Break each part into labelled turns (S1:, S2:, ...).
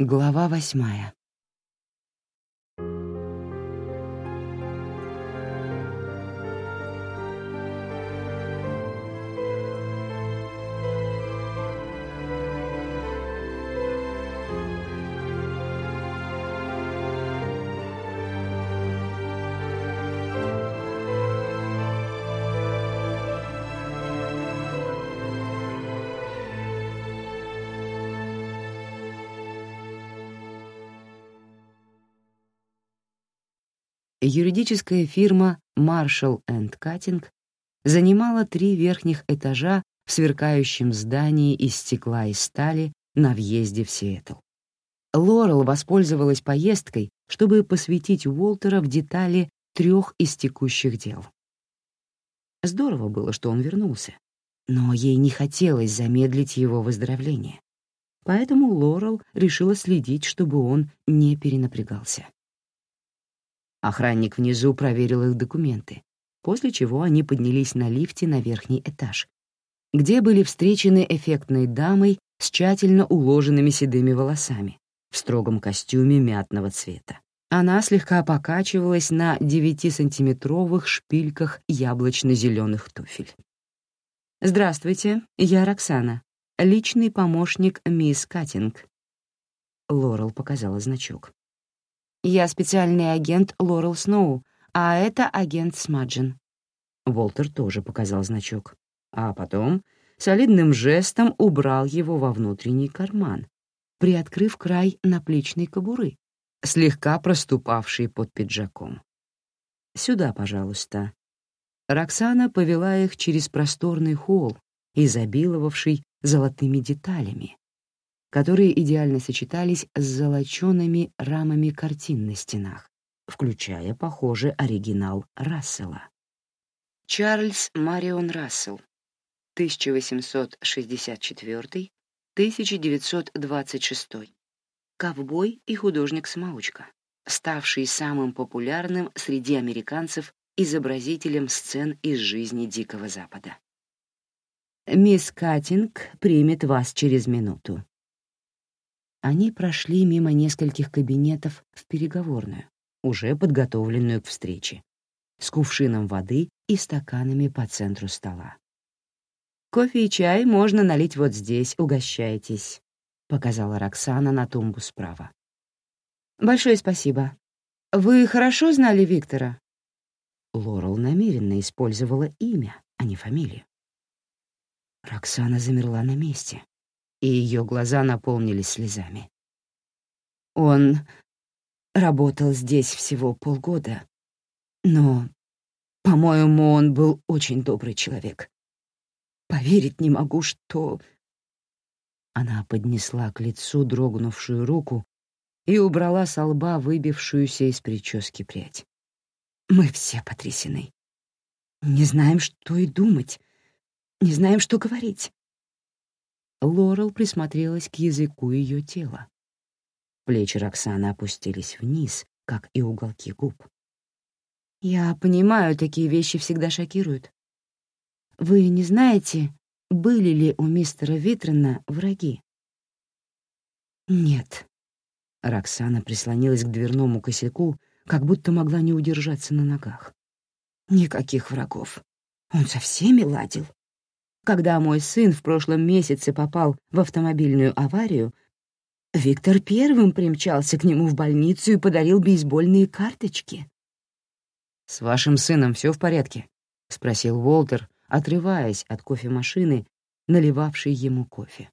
S1: Глава восьмая. Юридическая фирма Marshall Cutting занимала три верхних этажа в сверкающем здании из стекла и стали на въезде в Сиэтл. Лорел воспользовалась поездкой, чтобы посвятить Уолтера в детали трех из текущих дел. Здорово было, что он вернулся, но ей не хотелось замедлить его выздоровление. Поэтому Лорел решила следить, чтобы он не перенапрягался. Охранник внизу проверил их документы, после чего они поднялись на лифте на верхний этаж, где были встречены эффектной дамой с тщательно уложенными седыми волосами в строгом костюме мятного цвета. Она слегка покачивалась на 9-сантиметровых шпильках яблочно-зеленых туфель. «Здравствуйте, я Роксана, личный помощник мисс Каттинг». Лорел показала значок. Я специальный агент Лорел Сноу, а это агент Смаджин». Волтер тоже показал значок. А потом солидным жестом убрал его во внутренний карман, приоткрыв край наплечной кобуры, слегка проступавший под пиджаком. «Сюда, пожалуйста». Роксана повела их через просторный холл, изобиловавший золотыми деталями, которые идеально сочетались с золочеными рамами картин на стенах, включая, похоже, оригинал Рассела. Чарльз Марион Рассел, 1864-1926, ковбой и художник-самоучка, ставший самым популярным среди американцев изобразителем сцен из жизни Дикого Запада. «Мисс Каттинг примет вас через минуту», они прошли мимо нескольких кабинетов в переговорную, уже подготовленную к встрече, с кувшином воды и стаканами по центру стола. «Кофе и чай можно налить вот здесь, угощайтесь», — показала Роксана на тумбу справа. «Большое спасибо. Вы хорошо знали Виктора?» Лорел намеренно использовала имя, а не фамилию. Роксана замерла на месте и ее глаза наполнились слезами. Он работал здесь всего полгода, но, по-моему, он был очень добрый человек. Поверить не могу, что... Она поднесла к лицу дрогнувшую руку и убрала с лба выбившуюся из прически прядь. Мы все потрясены. Не знаем, что и думать. Не знаем, что говорить. Лорел присмотрелась к языку ее тела. Плечи Роксаны опустились вниз, как и уголки губ. «Я понимаю, такие вещи всегда шокируют. Вы не знаете, были ли у мистера Витрена враги?» «Нет». Роксана прислонилась к дверному косяку, как будто могла не удержаться на ногах. «Никаких врагов. Он со всеми ладил. Когда мой сын в прошлом месяце попал в автомобильную аварию, Виктор первым примчался к нему в больницу и подарил бейсбольные карточки. «С вашим сыном все в порядке?» — спросил Уолтер, отрываясь от кофемашины, наливавшей ему кофе.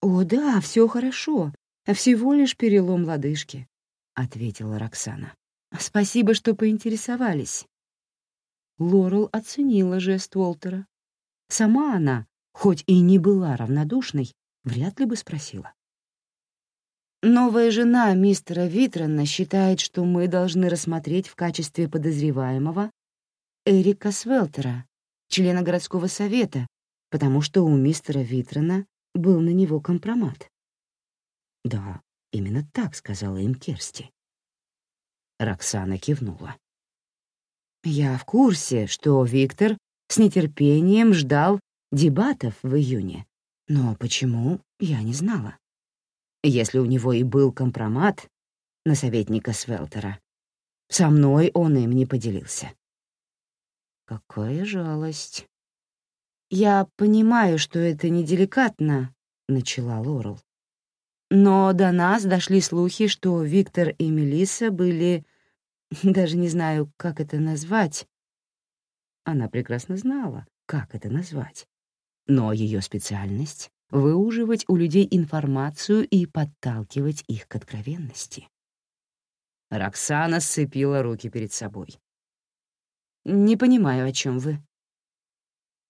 S1: «О, да, все хорошо. Всего лишь перелом лодыжки», — ответила Роксана. «Спасибо, что поинтересовались». Лорел оценила жест Уолтера. Сама она, хоть и не была равнодушной, вряд ли бы спросила. Новая жена мистера Витрена считает, что мы должны рассмотреть в качестве подозреваемого Эрика Свелтера, члена городского совета, потому что у мистера Витрена был на него компромат. «Да, именно так», — сказала им Керсти. Роксана кивнула. «Я в курсе, что Виктор с нетерпением ждал дебатов в июне. Но почему, я не знала. Если у него и был компромат на советника Свелтера, со мной он им не поделился. Какая жалость. «Я понимаю, что это неделикатно», — начала Лорел. «Но до нас дошли слухи, что Виктор и Мелисса были... Даже не знаю, как это назвать». Она прекрасно знала, как это назвать. Но ее специальность — выуживать у людей информацию и подталкивать их к откровенности. Роксана сцепила руки перед собой. «Не понимаю, о чем вы».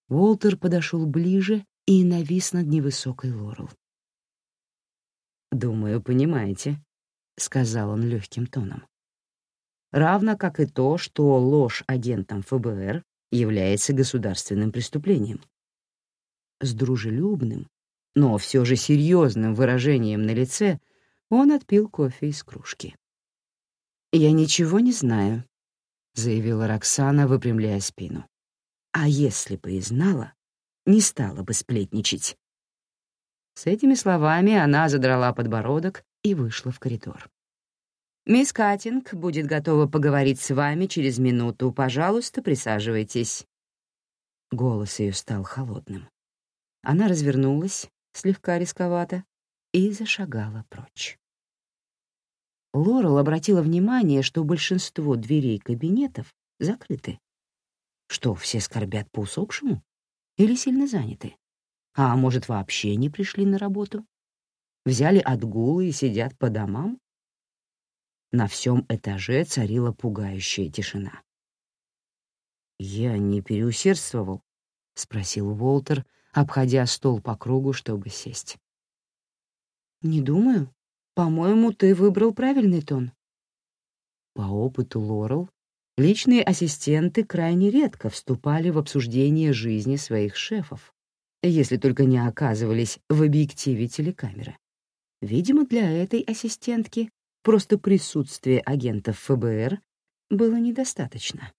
S1: Уолтер подошел ближе и навис над невысокой Лорел. «Думаю, понимаете», — сказал он легким тоном. «Равно как и то, что ложь агентам ФБР является государственным преступлением». С дружелюбным, но все же серьезным выражением на лице он отпил кофе из кружки. «Я ничего не знаю», — заявила Роксана, выпрямляя спину. А если бы и знала, не стала бы сплетничать. С этими словами она задрала подбородок и вышла в коридор. «Мисс Каттинг будет готова поговорить с вами через минуту. Пожалуйста, присаживайтесь». Голос ее стал холодным. Она развернулась, слегка рисковато, и зашагала прочь. Лорел обратила внимание, что большинство дверей кабинетов закрыты. Что, все скорбят по усопшему? Или сильно заняты? А может, вообще не пришли на работу? Взяли отгулы и сидят по домам? На всем этаже царила пугающая тишина. «Я не переусердствовал?» — спросил Уолтер, обходя стол по кругу, чтобы сесть. «Не думаю. По-моему, ты выбрал правильный тон». По опыту Лорел Личные ассистенты крайне редко вступали в обсуждение жизни своих шефов, если только не оказывались в объективе телекамеры. Видимо, для этой ассистентки просто присутствие агентов ФБР было недостаточно.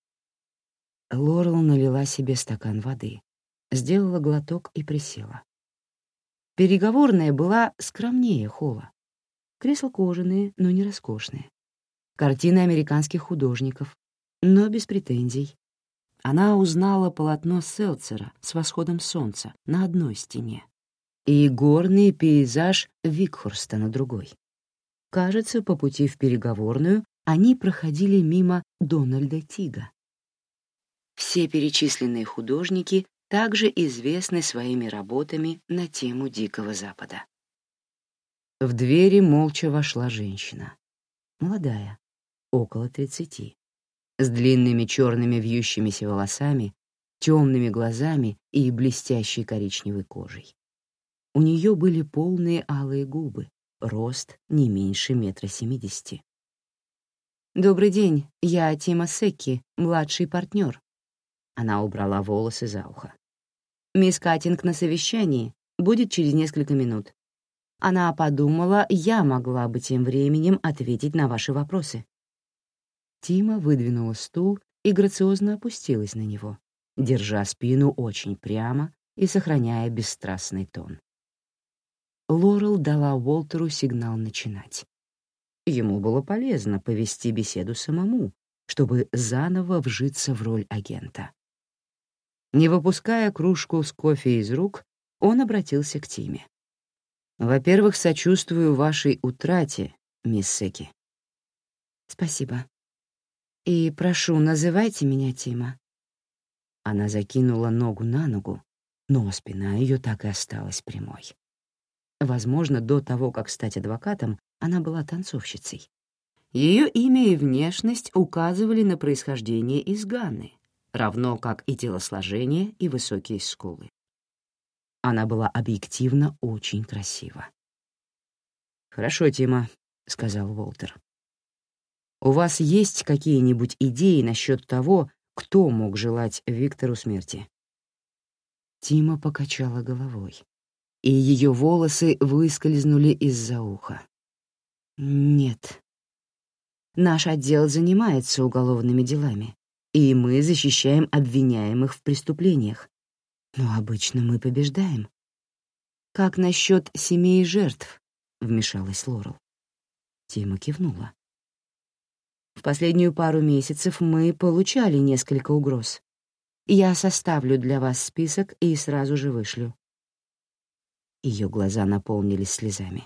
S1: Лорел налила себе стакан воды, сделала глоток и присела. Переговорная была скромнее холла. Кресла кожаные, но не роскошные. Картины американских художников, но без претензий. Она узнала полотно Селцера с восходом солнца на одной стене и горный пейзаж Викхорста на другой. Кажется, по пути в переговорную они проходили мимо Дональда Тига. Все перечисленные художники также известны своими работами на тему Дикого Запада. В двери молча вошла женщина. Молодая, около тридцати с длинными черными вьющимися волосами, темными глазами и блестящей коричневой кожей. У нее были полные алые губы, рост не меньше метра семидесяти. «Добрый день, я Тима Секки, младший партнер». Она убрала волосы за ухо. «Мисс Каттинг на совещании, будет через несколько минут. Она подумала, я могла бы тем временем ответить на ваши вопросы. Тима выдвинула стул и грациозно опустилась на него, держа спину очень прямо и сохраняя бесстрастный тон. Лорел дала Уолтеру сигнал начинать. Ему было полезно повести беседу самому, чтобы заново вжиться в роль агента. Не выпуская кружку с кофе из рук, он обратился к Тиме. «Во-первых, сочувствую вашей утрате, мисс Секи». «Спасибо», и прошу, называйте меня Тима». Она закинула ногу на ногу, но спина ее так и осталась прямой. Возможно, до того, как стать адвокатом, она была танцовщицей. Ее имя и внешность указывали на происхождение из Ганны, равно как и телосложение и высокие скулы. Она была объективно очень красива. «Хорошо, Тима», — сказал Уолтер. У вас есть какие-нибудь идеи насчет того, кто мог желать Виктору смерти?» Тима покачала головой, и ее волосы выскользнули из-за уха. «Нет. Наш отдел занимается уголовными делами, и мы защищаем обвиняемых в преступлениях. Но обычно мы побеждаем. Как насчет семей жертв, — вмешалась Лорел. Тима кивнула. «В последнюю пару месяцев мы получали несколько угроз. Я составлю для вас список и сразу же вышлю». Ее глаза наполнились слезами.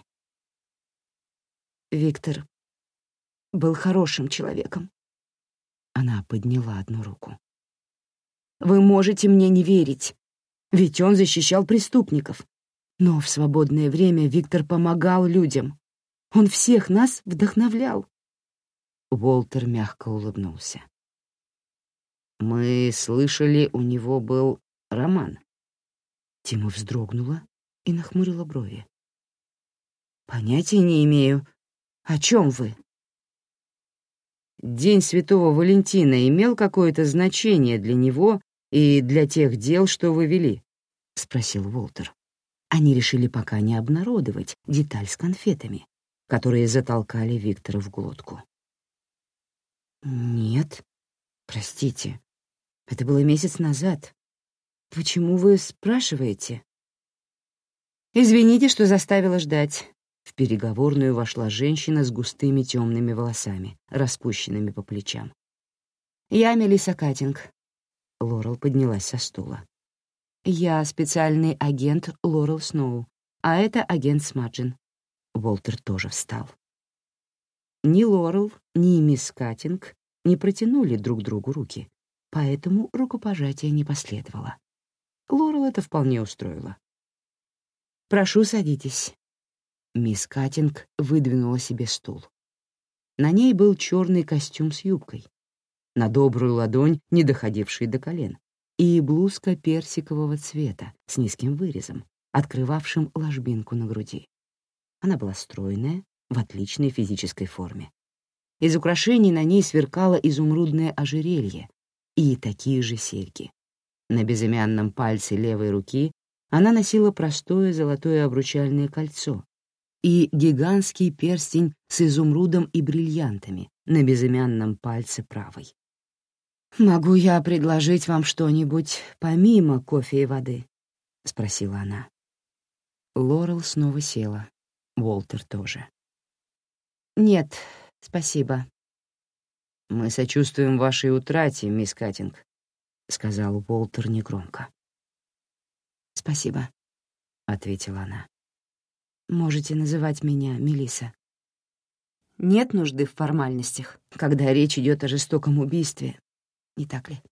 S1: Виктор был хорошим человеком. Она подняла одну руку. «Вы можете мне не верить, ведь он защищал преступников. Но в свободное время Виктор помогал людям. Он всех нас вдохновлял». Уолтер мягко улыбнулся. Мы слышали, у него был роман. Тима вздрогнула и нахмурила брови. Понятия не имею. О чем вы? День Святого Валентина имел какое-то значение для него и для тех дел, что вы вели? спросил Волтер. Они решили пока не обнародовать деталь с конфетами, которые затолкали Виктора в глотку. Нет, простите, это было месяц назад. Почему вы спрашиваете? Извините, что заставила ждать. В переговорную вошла женщина с густыми темными волосами, распущенными по плечам. Я Мелисса Катинг. Лорел поднялась со стула. Я специальный агент Лорел Сноу, а это агент Смаджин. Волтер тоже встал. Ни Лорел, ни мисс Катинг не протянули друг другу руки, поэтому рукопожатия не последовало. Лорел это вполне устроило. «Прошу, садитесь». Мисс Каттинг выдвинула себе стул. На ней был черный костюм с юбкой, на добрую ладонь, не доходивший до колен, и блузка персикового цвета с низким вырезом, открывавшим ложбинку на груди. Она была стройная, в отличной физической форме. Из украшений на ней сверкало изумрудное ожерелье и такие же серьги. На безымянном пальце левой руки она носила простое золотое обручальное кольцо и гигантский перстень с изумрудом и бриллиантами на безымянном пальце правой. «Могу я предложить вам что-нибудь помимо кофе и воды?» — спросила она. Лорел снова села. Уолтер тоже. «Нет, спасибо», «Мы сочувствуем вашей утрате, мисс Каттинг», — сказал Уолтер негромко. «Спасибо», — ответила она. «Можете называть меня Мелиса. Нет нужды в формальностях, когда речь идет о жестоком убийстве, не так ли?»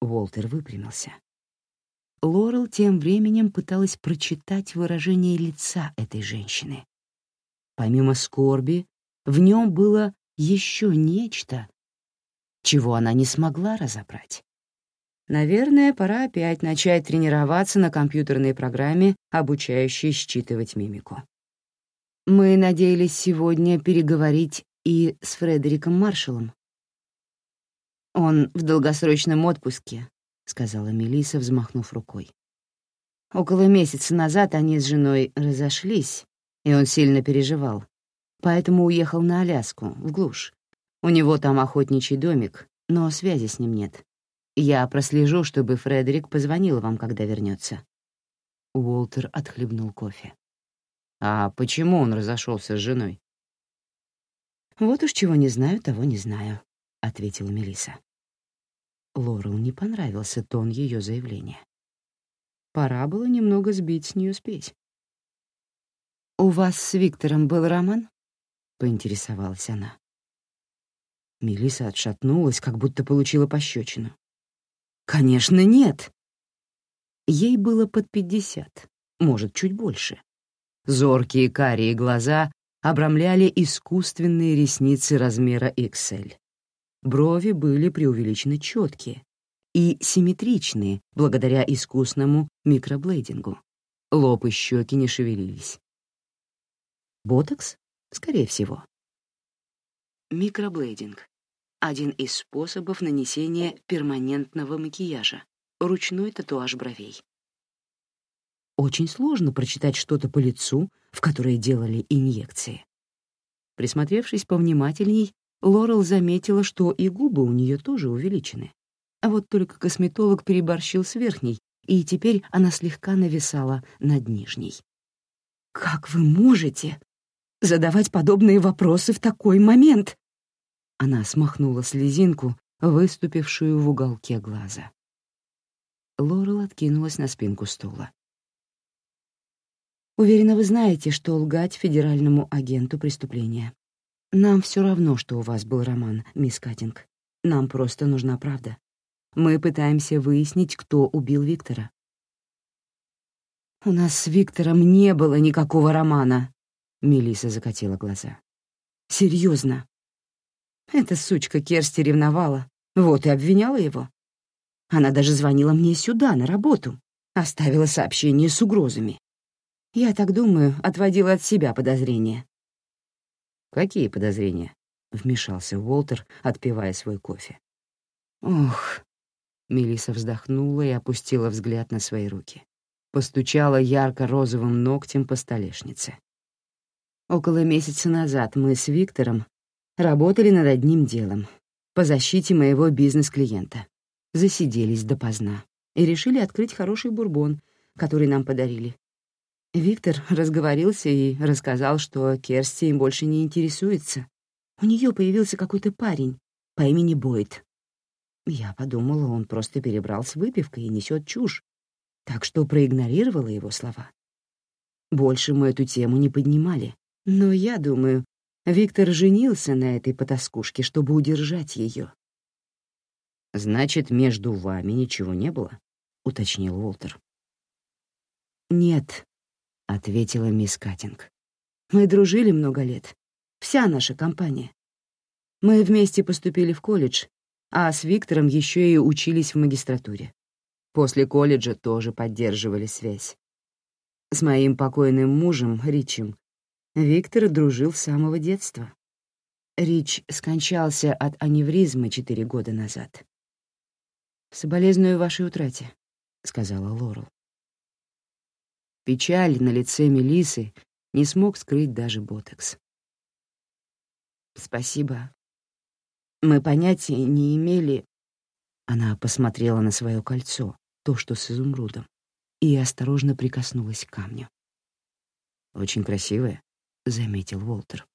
S1: Уолтер выпрямился. Лорел тем временем пыталась прочитать выражение лица этой женщины. Помимо скорби, в нем было еще нечто, чего она не смогла разобрать. Наверное, пора опять начать тренироваться на компьютерной программе, обучающей считывать мимику. Мы надеялись сегодня переговорить и с Фредериком Маршалом. Он в долгосрочном отпуске, сказала Мелиса, взмахнув рукой. Около месяца назад они с женой разошлись, и он сильно переживал поэтому уехал на Аляску, в глушь. У него там охотничий домик, но связи с ним нет. Я прослежу, чтобы Фредерик позвонил вам, когда вернется. Уолтер отхлебнул кофе. «А почему он разошелся с женой?» «Вот уж чего не знаю, того не знаю», — ответила Мелиса. Лорел не понравился тон ее заявления. Пора было немного сбить с нее спесь. «У вас с Виктором был роман?» — поинтересовалась она. Мелиса отшатнулась, как будто получила пощечину. «Конечно, нет!» Ей было под пятьдесят, может, чуть больше. Зоркие карие глаза обрамляли искусственные ресницы размера XL. Брови были преувеличенно четкие и симметричные благодаря искусному микроблейдингу. Лоб и щеки не шевелились. Ботокс? Скорее всего. Микроблейдинг — один из способов нанесения перманентного макияжа, ручной татуаж бровей. Очень сложно прочитать что-то по лицу, в которое делали инъекции. Присмотревшись повнимательней, Лорел заметила, что и губы у нее тоже увеличены. А вот только косметолог переборщил с верхней, и теперь она слегка нависала над нижней. «Как вы можете задавать подобные вопросы в такой момент?» Она смахнула слезинку, выступившую в уголке глаза. Лорел откинулась на спинку стула. «Уверена, вы знаете, что лгать федеральному агенту преступления. Нам все равно, что у вас был роман, мисс Каттинг. Нам просто нужна правда. Мы пытаемся выяснить, кто убил Виктора». «У нас с Виктором не было никакого романа», — Мелиса закатила глаза. «Серьезно. Эта сучка Керсти ревновала, вот и обвиняла его. Она даже звонила мне сюда, на работу, оставила сообщение с угрозами. Я так думаю, отводила от себя подозрения.
S2: «Какие подозрения?» — вмешался Уолтер, отпивая свой кофе.
S1: «Ох...» — Мелиса вздохнула и опустила взгляд на свои руки. Постучала ярко-розовым ногтем по столешнице. Около месяца назад мы с Виктором работали над одним делом по защите моего бизнес-клиента засиделись допоздна и решили открыть хороший бурбон, который нам подарили. Виктор разговорился и рассказал, что Керсти им больше не интересуется. У нее появился какой-то парень по имени Бойд. Я подумала, он просто перебрал с выпивкой и несет чушь, так что проигнорировала его слова. Больше мы эту тему не поднимали, но я думаю, Виктор женился на этой потаскушке, чтобы удержать ее.
S2: «Значит, между вами ничего не было?» — уточнил Уолтер.
S1: «Нет», — ответила мисс Каттинг. «Мы дружили много лет. Вся наша компания. Мы вместе поступили в колледж, а с Виктором еще и учились в магистратуре. После колледжа тоже поддерживали связь. С моим покойным мужем, Ричем, Виктор дружил с самого детства. Рич скончался от аневризмы четыре года назад. «Соболезную вашей утрате», — сказала Лорел. Печаль на лице Мелисы не смог скрыть даже Ботекс. «Спасибо. Мы понятия не имели...» Она посмотрела на свое кольцо, то, что с изумрудом, и осторожно прикоснулась к камню.
S2: «Очень красивое», — заметил Уолтер.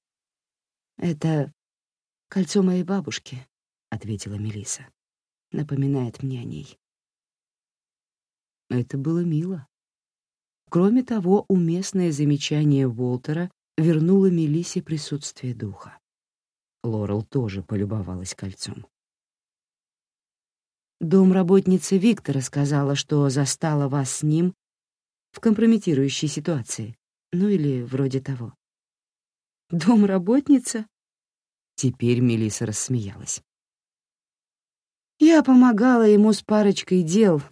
S1: «Это кольцо моей бабушки», — ответила Мелиса напоминает мне о ней. Это было мило. Кроме того, уместное замечание Уолтера вернуло Мелисе присутствие духа. Лорел тоже полюбовалась кольцом. Домработница Виктора сказала, что застала вас с ним в компрометирующей ситуации. Ну или вроде того. Домработница? Теперь Мелиса рассмеялась. Я помогала ему с парочкой дел,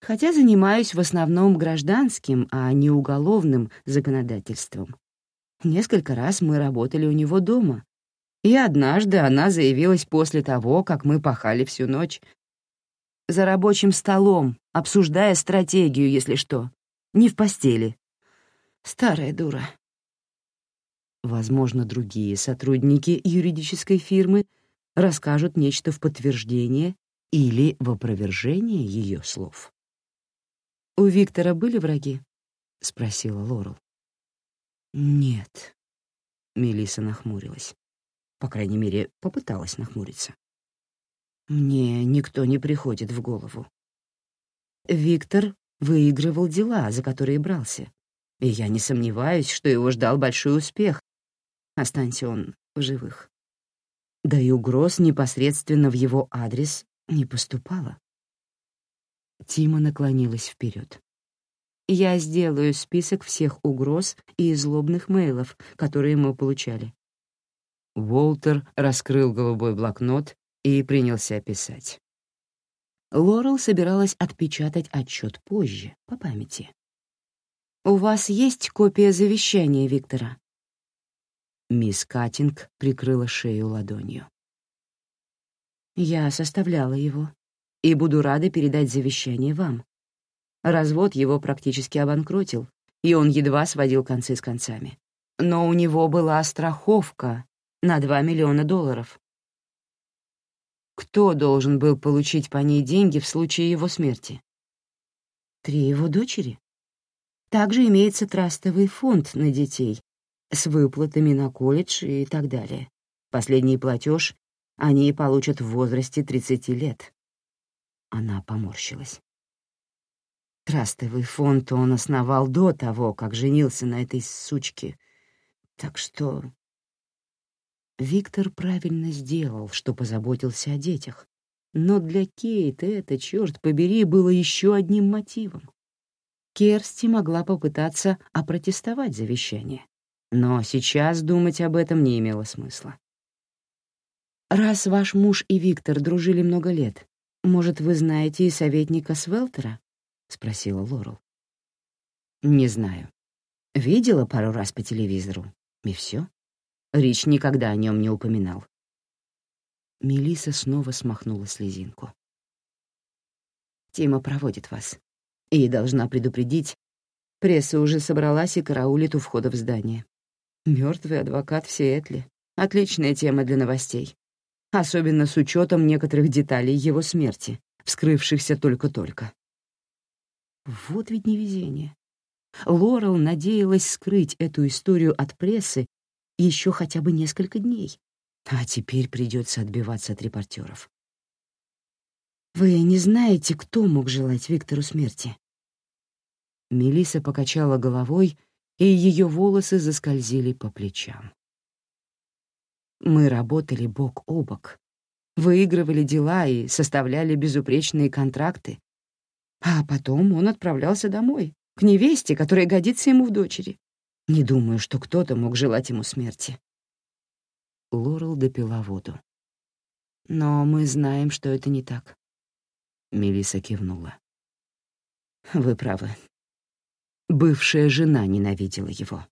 S1: хотя занимаюсь в основном гражданским, а не уголовным законодательством. Несколько раз мы работали у него дома, и однажды она заявилась после того, как мы пахали всю ночь. За рабочим столом, обсуждая стратегию, если что. Не в постели. Старая дура. Возможно, другие сотрудники юридической фирмы — расскажут нечто в подтверждение или в опровержение ее слов. «У Виктора были враги?» — спросила Лорел. «Нет», — Мелиса нахмурилась. По крайней мере, попыталась нахмуриться. «Мне никто не приходит в голову. Виктор выигрывал дела, за которые брался, и я не сомневаюсь, что его ждал большой успех. Останься он в живых да и угроз непосредственно в его адрес не поступало. Тима наклонилась вперед. «Я сделаю список всех угроз и злобных мейлов, которые мы получали». Уолтер раскрыл голубой блокнот и принялся писать. Лорел собиралась отпечатать отчет позже, по памяти. «У вас есть копия завещания Виктора?» Мисс Каттинг прикрыла шею ладонью. «Я составляла его и буду рада передать завещание вам. Развод его практически обанкротил, и он едва сводил концы с концами. Но у него была страховка на 2 миллиона долларов. Кто должен был получить по ней деньги в случае его смерти? Три его дочери?
S2: Также имеется трастовый фонд на детей с выплатами на колледж и так далее. Последний платеж они получат в возрасте 30 лет. Она поморщилась. Трастовый фонд он основал до того, как женился на этой сучке. Так что... Виктор правильно сделал, что позаботился о детях. Но для Кейт это, черт побери, было еще одним мотивом. Керсти могла попытаться опротестовать завещание, но сейчас думать об этом не имело смысла. «Раз ваш муж и Виктор дружили много лет, может, вы знаете и советника Свелтера?» — спросила Лорел. «Не знаю. Видела пару раз по телевизору, и все. Рич никогда о нем не упоминал». Мелиса снова смахнула слезинку. «Тима проводит вас и должна предупредить, пресса уже собралась и караулит у входа в здание. Мертвый адвокат в Сиэтле — отличная тема для новостей, особенно с учетом некоторых деталей его смерти, вскрывшихся только-только. Вот ведь невезение. Лорел надеялась скрыть эту историю от прессы еще хотя бы несколько дней, а теперь придется отбиваться от репортеров. «Вы не знаете, кто мог желать Виктору смерти?» Мелиса покачала головой, и ее волосы заскользили по плечам. Мы работали бок о бок, выигрывали дела и составляли безупречные контракты. А потом он отправлялся домой, к невесте, которая годится ему в дочери. Не думаю, что кто-то мог желать ему смерти. Лорел допила воду. Но мы знаем, что это не так. Мелиса кивнула. Вы правы. Бывшая жена ненавидела его.